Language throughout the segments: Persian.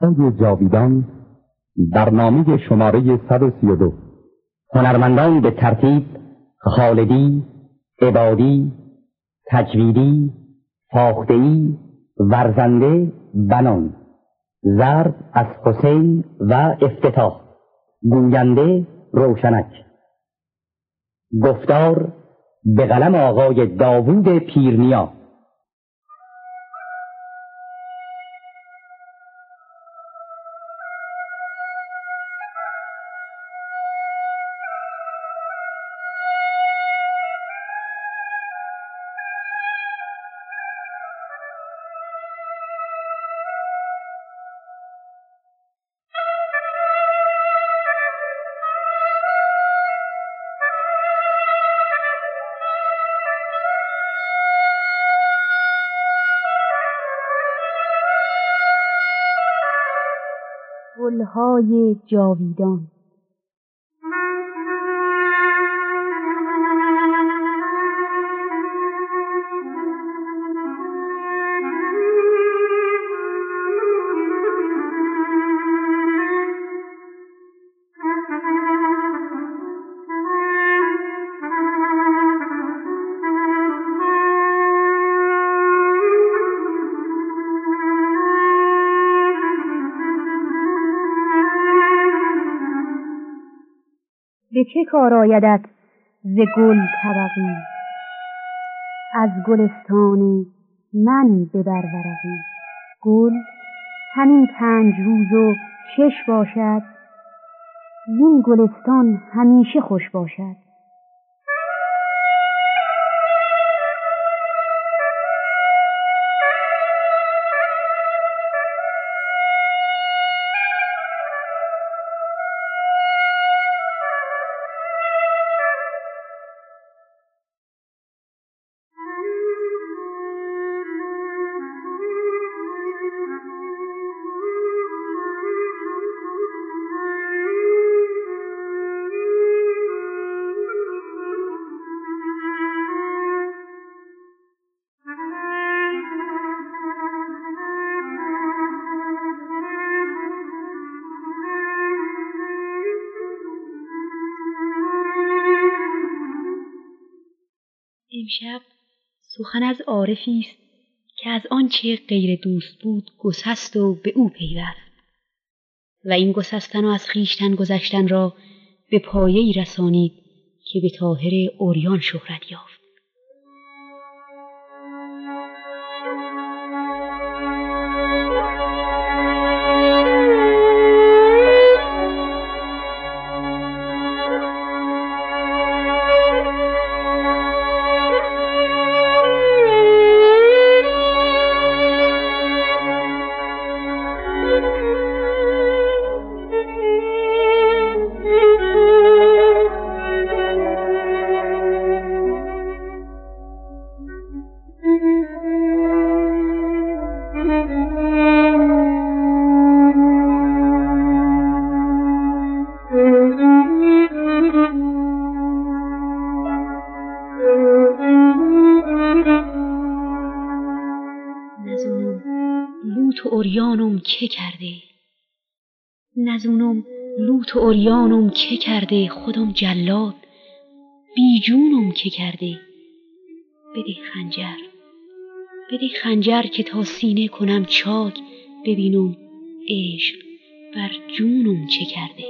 های جاویدان برنامه شماره 132 هنرمندان به ترتیب خالدی، عبادی، تجویدی، فاختهی، ورزنده، بنان ضرب از حسین و افتتاح گوینده روشنک. گفتار به قلم آقای داوود پیرنیا گلهای جاویدان. به چه کار آیدت ز گل طبقی؟ از گلستان من ببر ورقی گل همین پنج روز و شش باشد این گلستان همیشه خوش باشد. امشب سخن از عارفی است که از آنچه غیر دوست بود گسست و به او پیوست. و این گسستن و از خیشتن گذشتن را به پایه رسانید که به طاهر اوریان شهرت یافت. لوت و اوریانم که کرده؟ خودم جلاد. بیجونم که کرده؟ بده خنجر. بده خنجر که تا سینه کنم چاک. ببینم عشق بر جونم چه کرده؟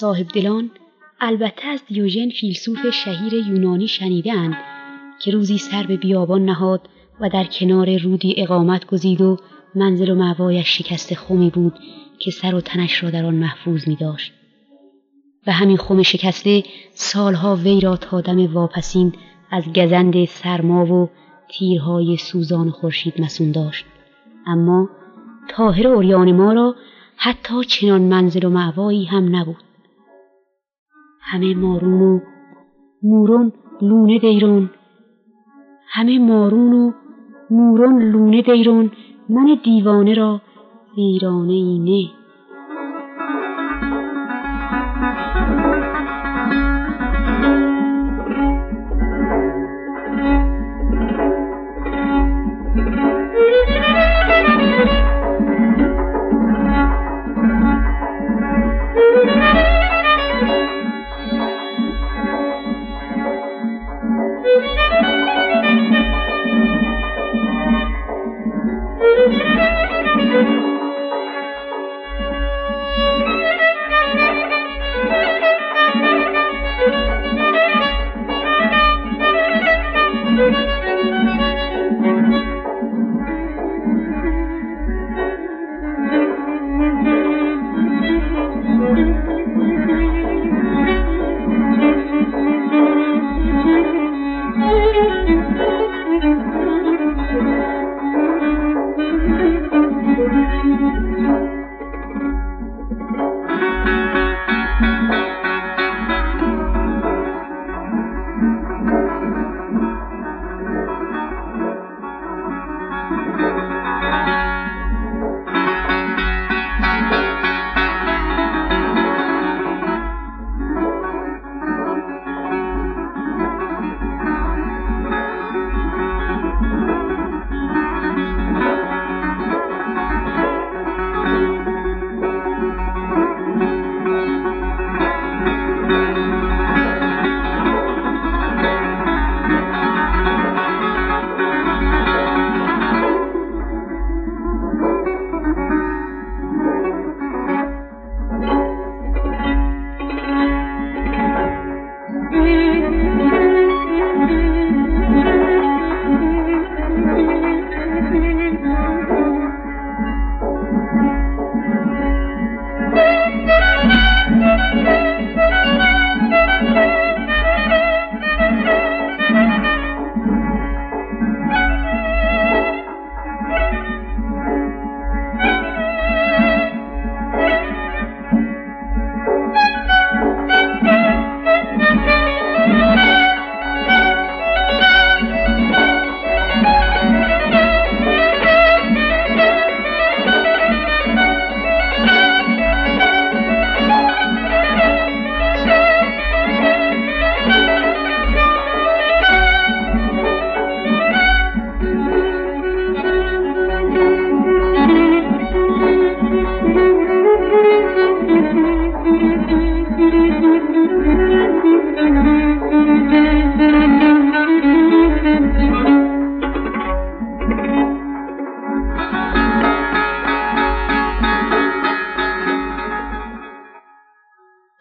صاحب دلان البته از دیوژن فیلسوف شهیر یونانی شنیدند که روزی سر به بیابان نهاد و در کنار رودی اقامت گزید و منزل و معوایش شکست خمی بود که سر و تنش را در آن محفوظ می داشت. و همین خم شکسته سالها وی را تا دم واپسین از گزند سرما و تیرهای سوزان خورشید مسون داشت اما تاهر اوریان ما را حتی چنان منزل و معوایی هم نبود همه مارون و مورون لونه دیرون. همه مارون و مورون لونه دیرون. من دیوانه را ویرانه ای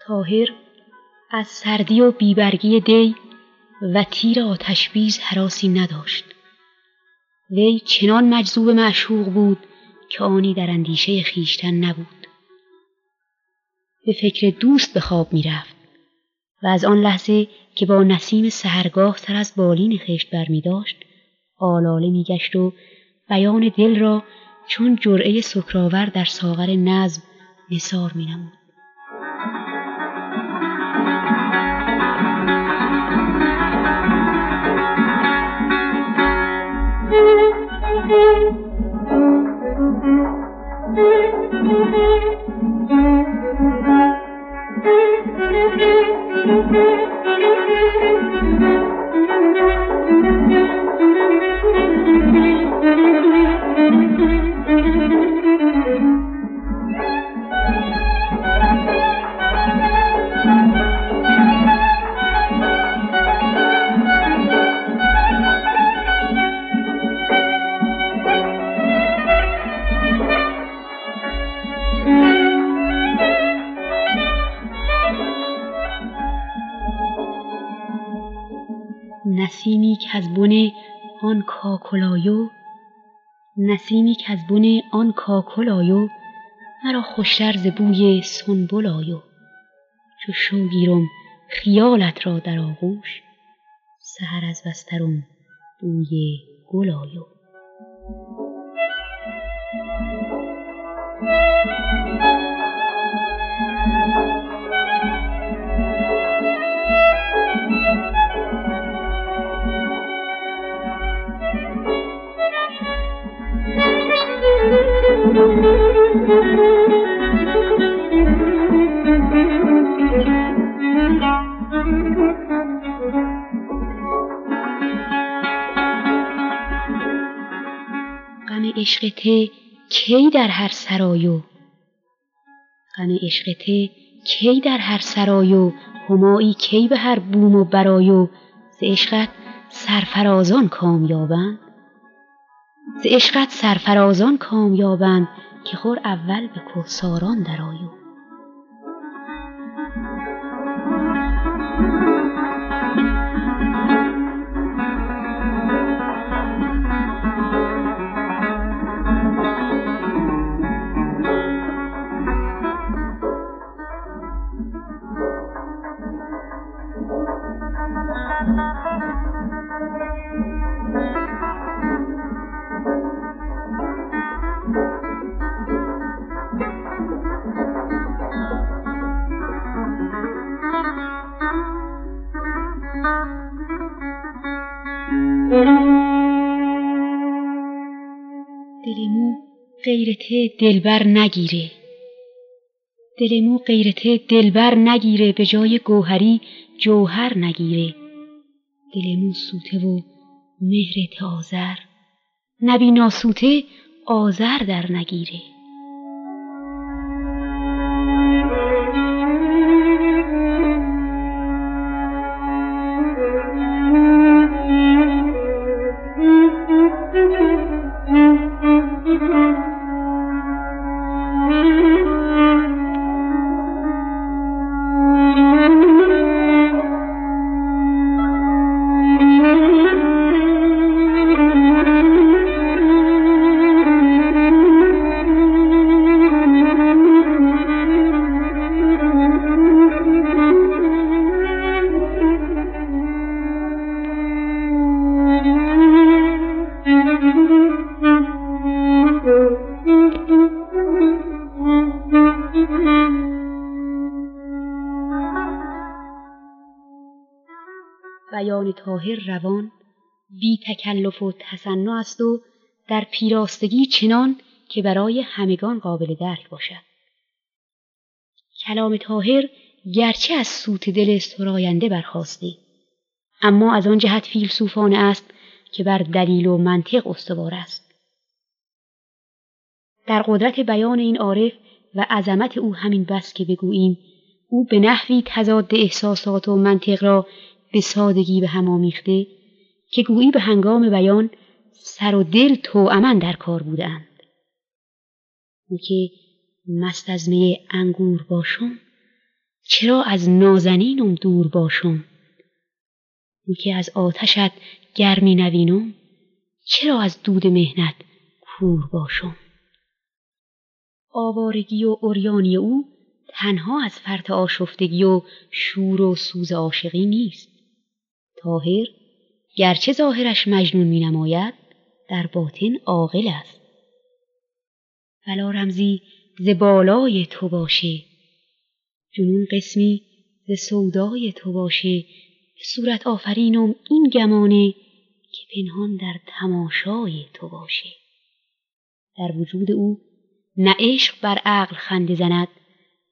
تاهر از سردی و بیبرگی دی و تیر آتشبیز حراسی نداشت. وی چنان مجذوب معشوق بود که آنی در اندیشه خیشتن نبود. به فکر دوست به خواب می رفت و از آن لحظه که با نسیم سهرگاه سر از بالین خشت بر می داشت آلاله می گشت و بیان دل را چون جرعه سکراور در ساغر نظم نثار می نمود. نسیمی آن کاکل آیو نسیمی که از بن آن کاکل آیو مرا خوشتر ز بوی سنبل آیو چو شوگیرم خیالت را در آغوش سحر از بسترم بوی گل غم عشق ته کی در هر سرایو غم عشق کی در هر سرایو همایی کی به هر بوم و برایو ز عشقت سرفرازان کامیابند. ز عشقت سرفرازان کامیابند که خور اول به کهساران درآیو. غیرت دلبر نگیره. دل مو غیرت دلبر نگیره به جای گوهری جوهر نگیره. دل مو سوته و مهر آذر نبی ناسوته آذر در نگیره. بیان طاهر روان بی تکلف و تصنع است و در پیراستگی چنان که برای همگان قابل درک باشد. کلام طاهر گرچه از سوت دل سراینده برخواسته اما از آن جهت فیلسوفانه است که بر دلیل و منطق استوار است. در قدرت بیان این عارف و عظمت او همین بس که بگوییم او به نحوی تضاد احساسات و منطق را به سادگی به هم آمیخته که گویی به هنگام بیان سر و دل توأمن در کار بودند او که مست از می انگور باشم چرا از نازنینم دور باشم؟ او که از آتشت گرمی نوینم چرا از دود مهنت کور باشم؟ آوارگی و اوریانی او تنها از فرط آشفتگی و شور و سوز عاشقی نیست. طاهر گرچه ظاهرش مجنون می نماید در باطن عاقل است. ولا رمزی ز بالای تو باشه. جنون قسمی ز سودای تو باشه. صورت آفرینم این گمانه که پنهان در تماشای تو باشه. در وجود او نه عشق بر عقل خنده زند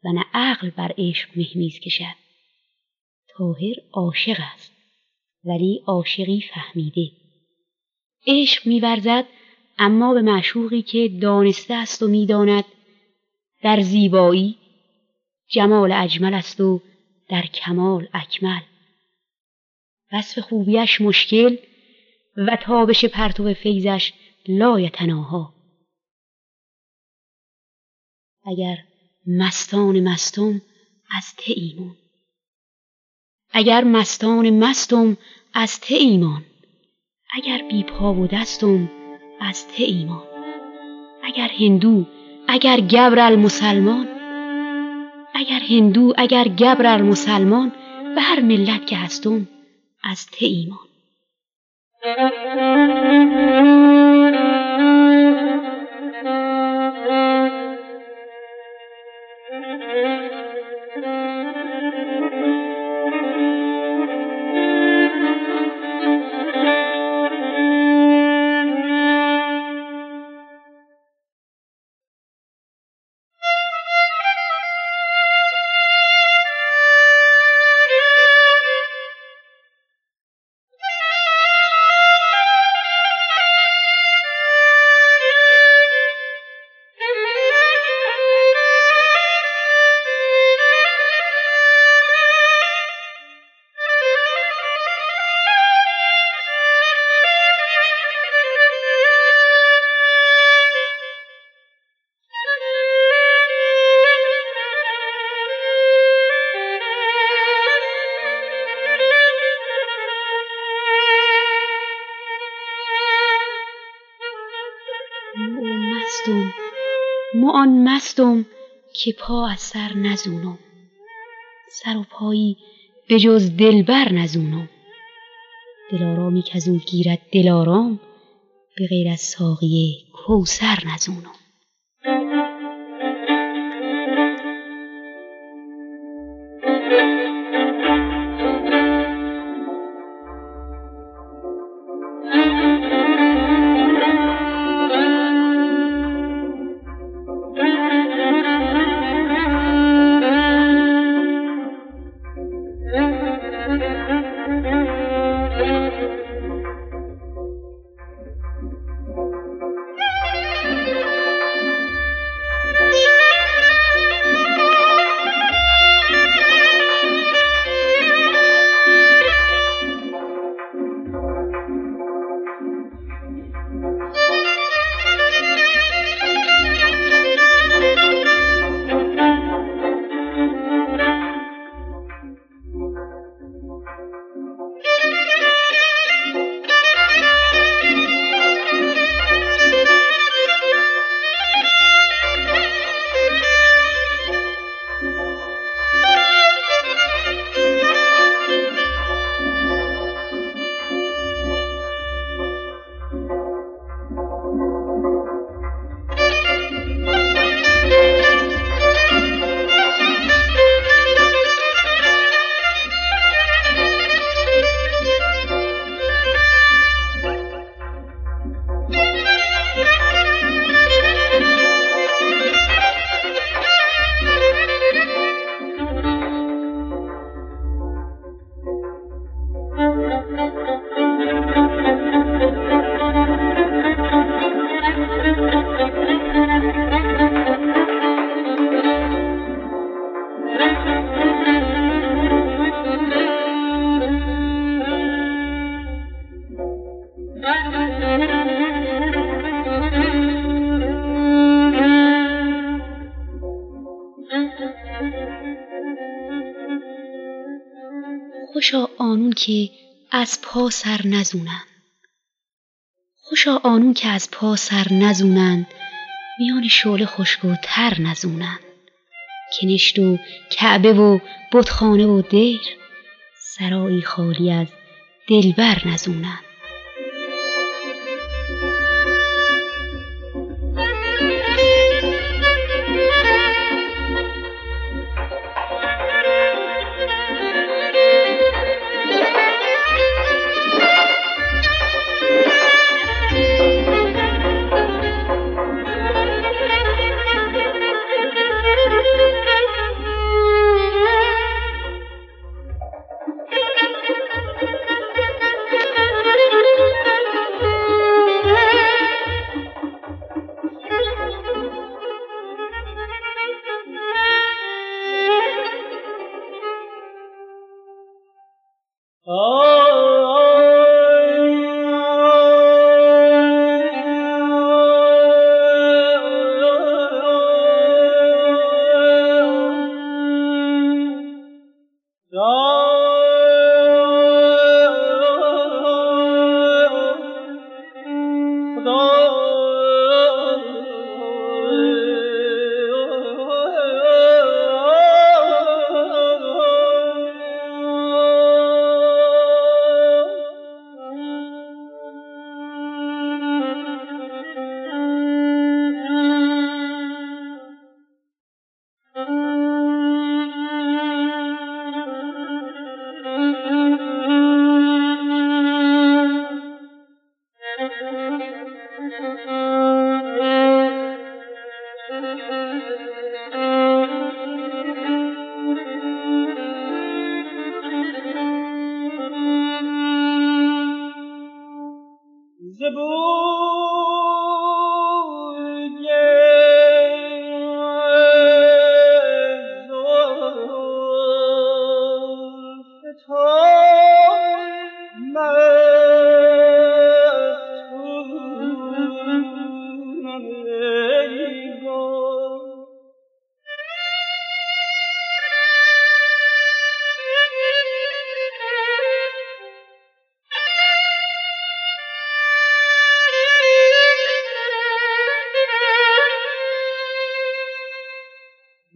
و نه عقل بر عشق مهمیز کشد. طاهر عاشق است. ولی عاشقی فهمیده. عشق میورزد اما به معشوقی که دانسته است و می‌داند. در زیبایی جمال اجمل است و در کمال اکمل. وصف خوبیش مشکل و تابش پرتو فیضش لایتناها اگر مستان مستم از ته ایمان اگر مستان مستم از ته ایمان اگر بی پا و دستم از ته ایمان اگر هندو اگر گبر المسلمان اگر هندو اگر گبر مسلمان به هر ملت که هستم از ته ایمان. که پا از سر نزونم. سر و پایی به جز دلبر نزونم. دلارامی که از او گیرد دلارام به غیر از ساقیه کوسر نزونم. که از پا سر نزونند. خوشا آنون که از پا سر نزونند میان شعله خشک و تر نزونند. کنشت و کعبه و بتخانه و دیر سرایی خالی از دلبر نزونند.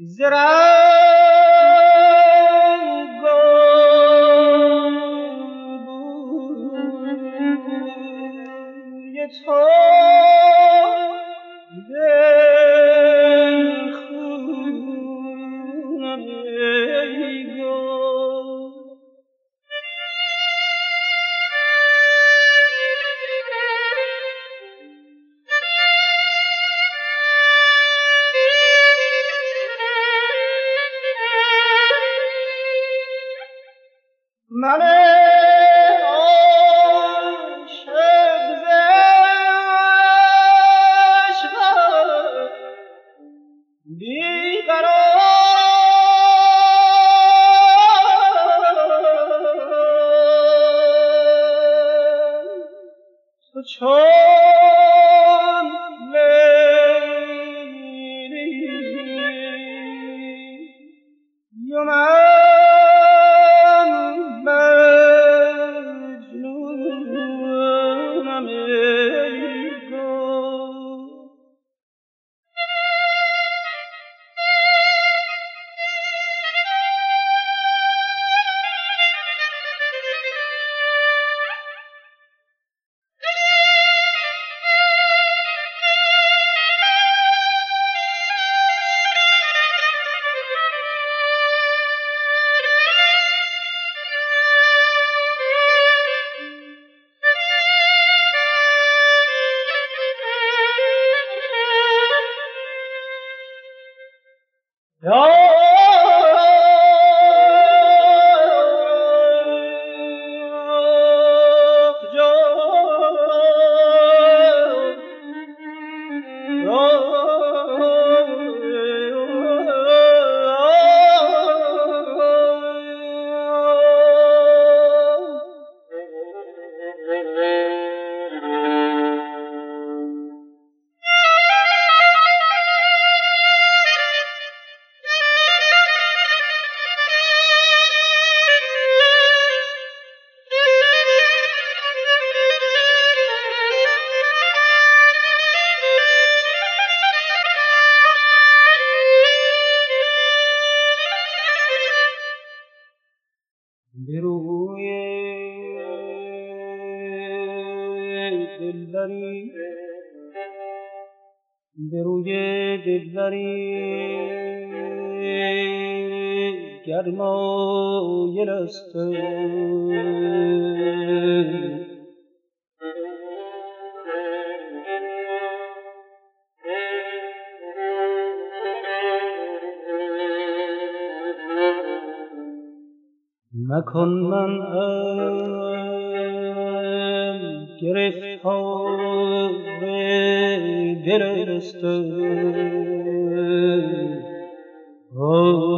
زراعه مکن من ام گرفتار دل خدا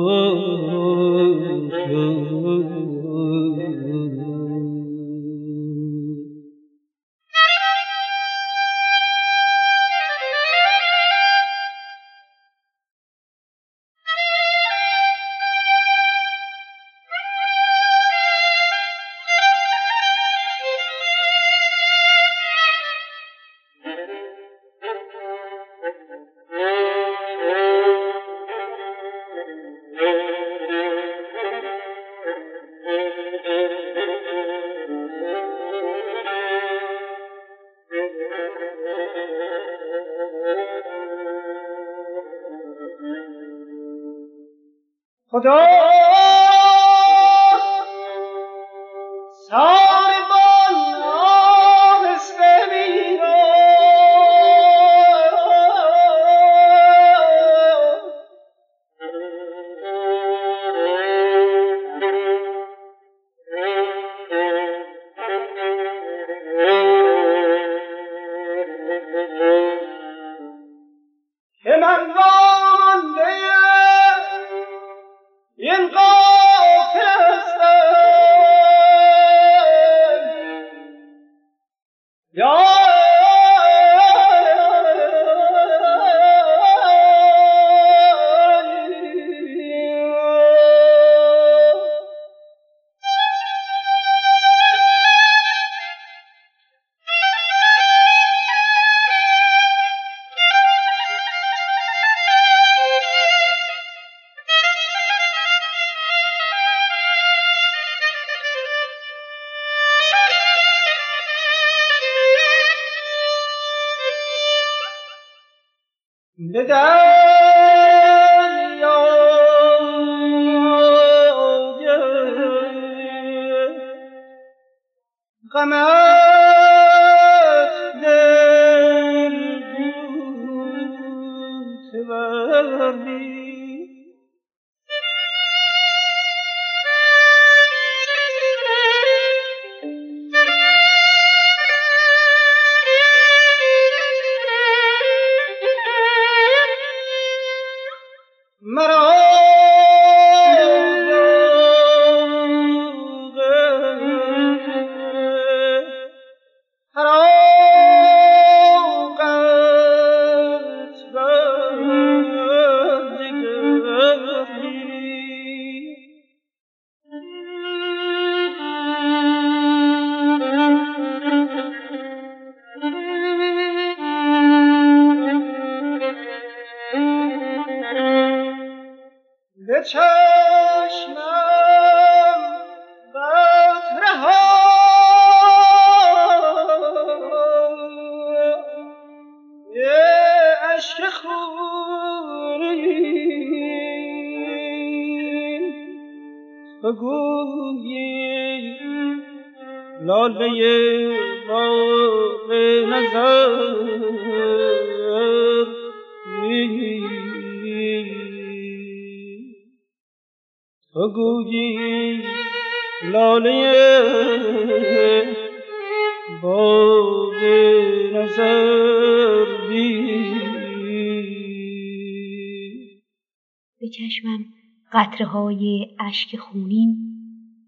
چشمم قطره های اشک خونین.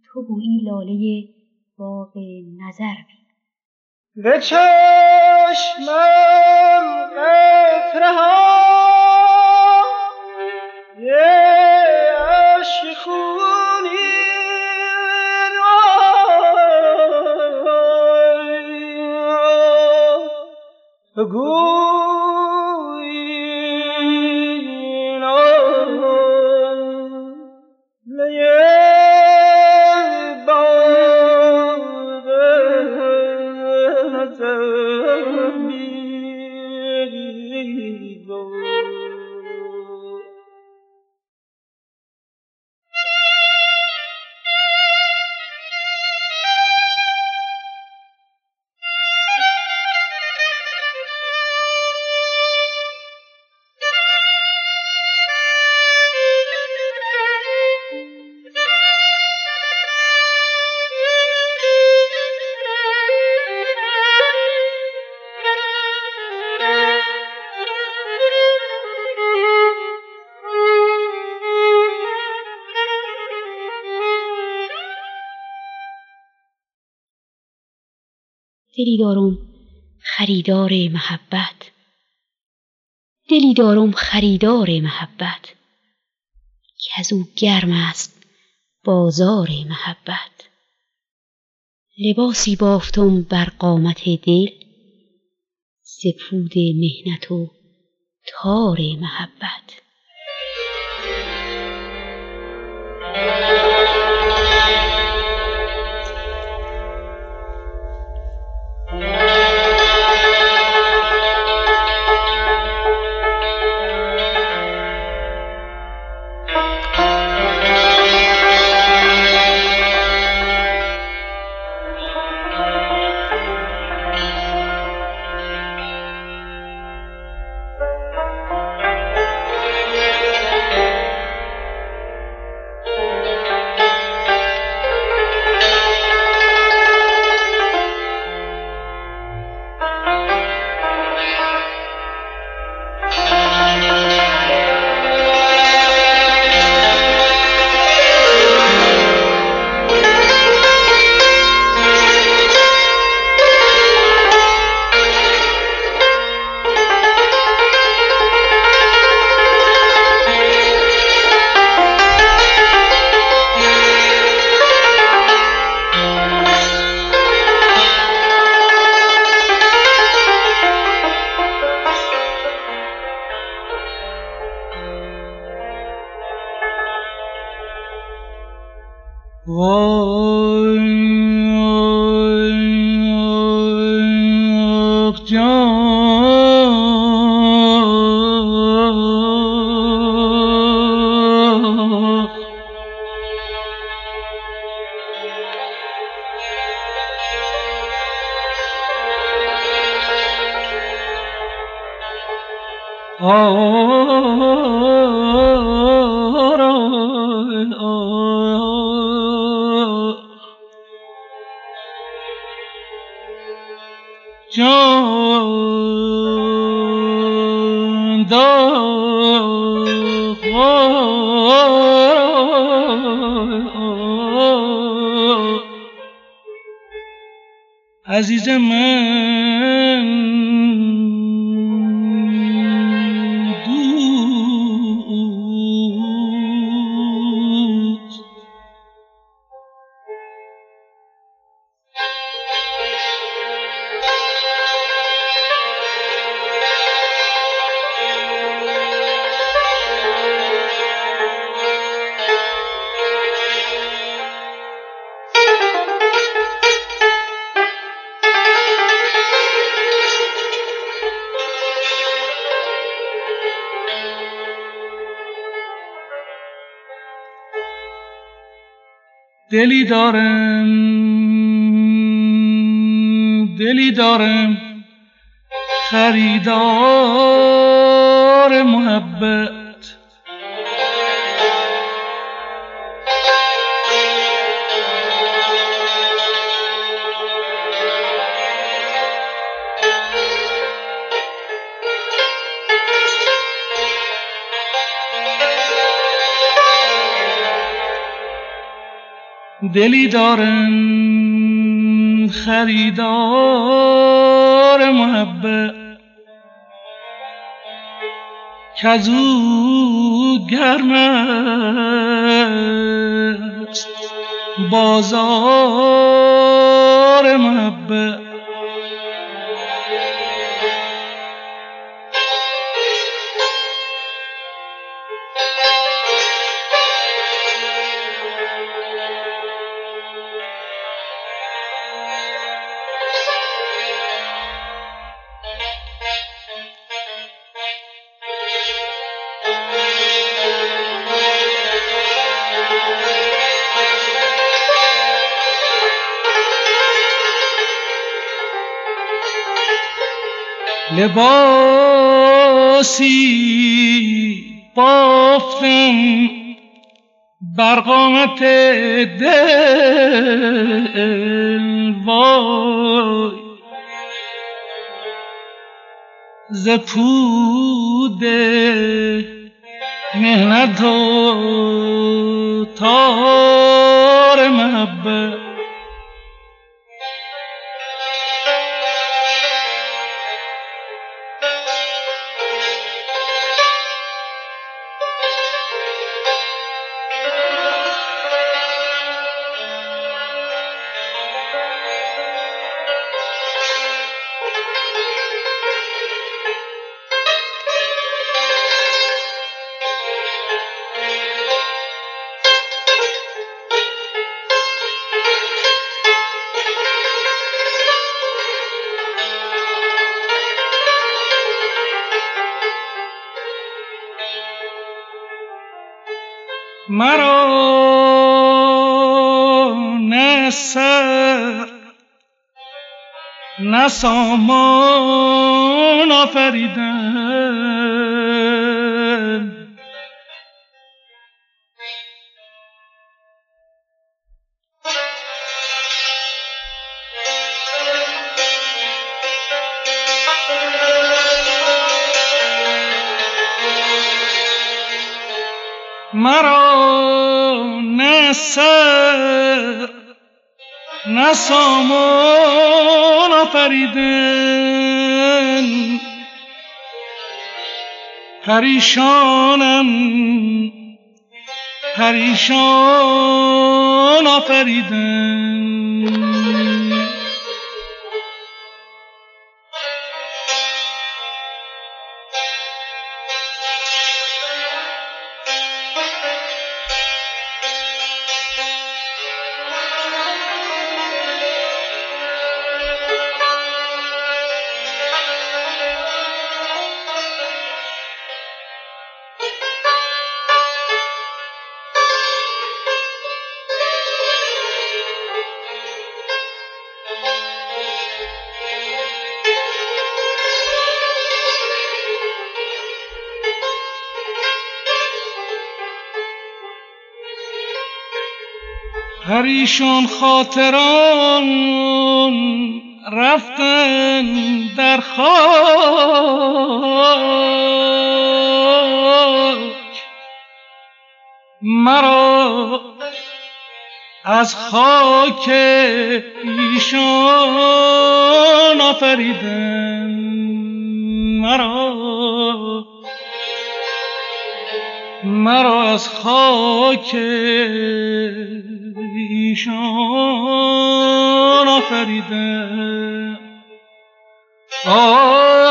تو گویی لاله باغ نظر بین. به چشمم قطره های اشک خونین. گو دلی دارم خریدار محبت. دلی دارم خریدار محبت. که از او گرم است بازار محبت. لباسی بافتم بر قامت دل سپود مهنت و تار محبت. chamando دلی دارم. دلی دارم. خریدار محبت. دلی دارم خریدار محبت. کزو گرم است. بازار محبت. لباسی بافتم بر قامت دل وای. ز پود مهنت و تار مرا نه سر نه سامان آفریدن. مرا نه سر نه آفریدن. پریشانم پریشان آفریدن. پریشان خاطران رفتن در خاک. مرا از خاک ایشان آفریدن. مرا مرا از خاک ایشان آی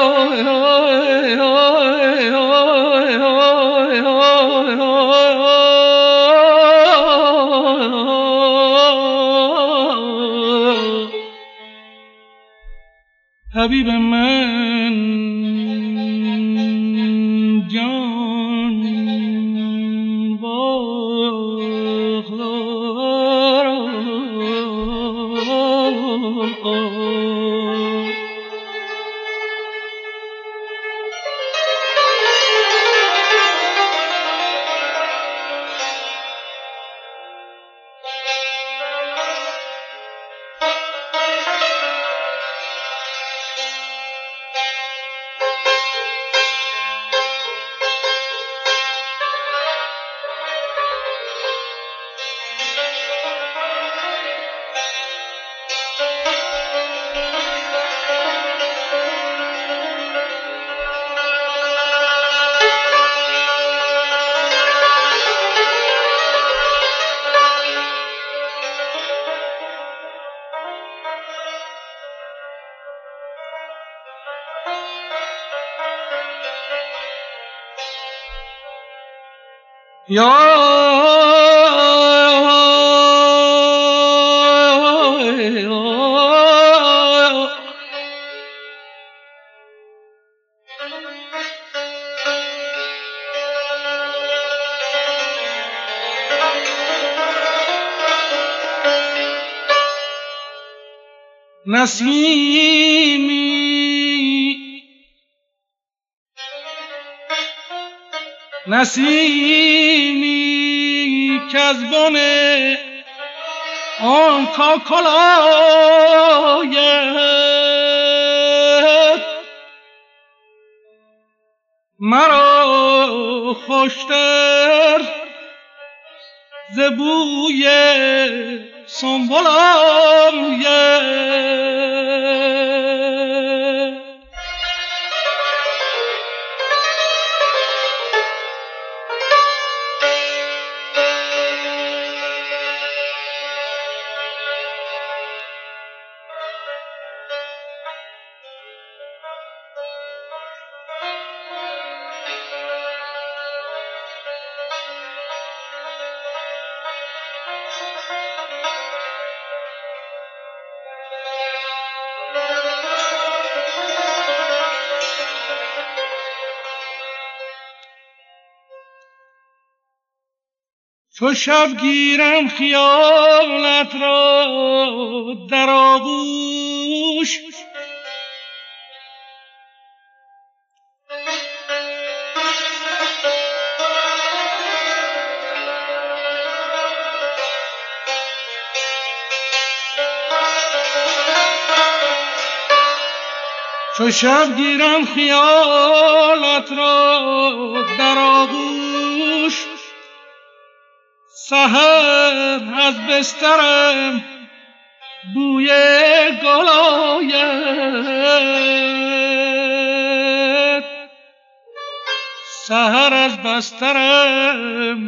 حبیب من یا نسیمی نسیمی که از بن آن کاکلایت مرا خوشتر ز بوی سنبل شب گیرم خیالت را در آغوش. چو شب گیرم خیالت را در آغوش. سهر از بسترم بوی گل آید سهر از بسترم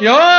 یا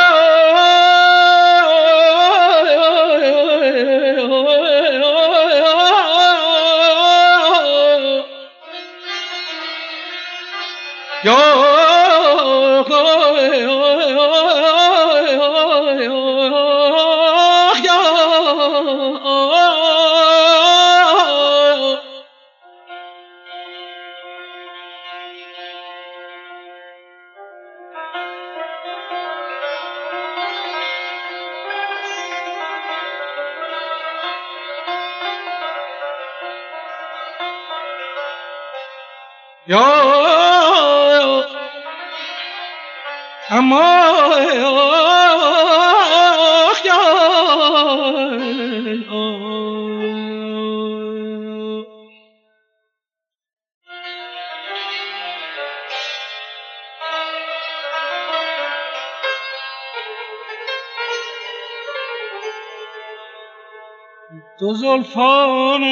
دو زلفانت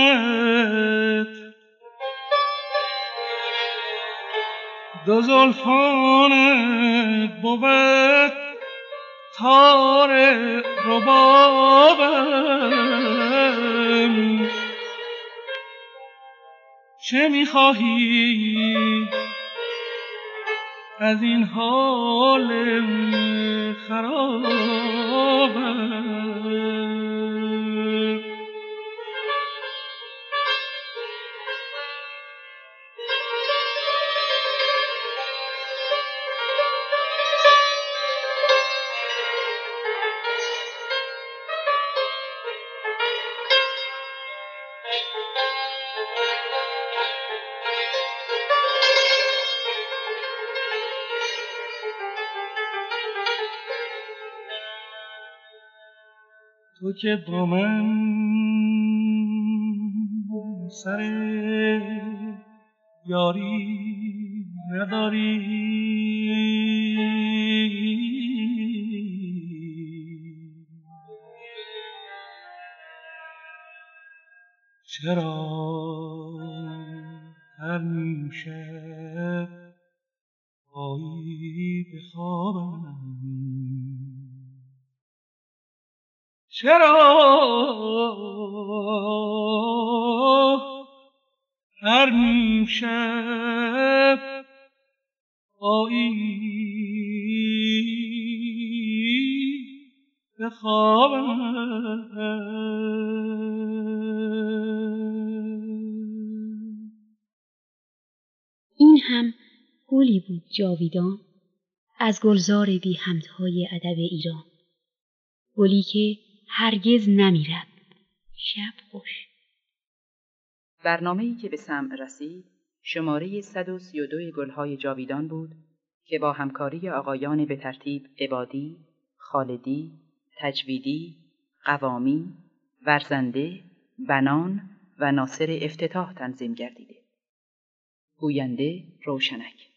دو زلفانت بود تار ربابم. چه می‌خواهی از این حال خرابم؟ که با من سر یاری نداری. چرا هر نیم شب آیی به خوابم چرا؟ هر نیم شب آیی به این هم گلی بود جاویدان از گلزار بی همتای ادب ایران. گلی که هرگز نمیرد. شب خوش. برنامه‌ای که به سمع رسید شماره 132 گلهای جاویدان بود که با همکاری آقایان به ترتیب عبادی، خالدی، تجویدی، قوامی، ورزنده، بنان و ناصر افتتاح تنظیم گردیده. گوینده روشنک.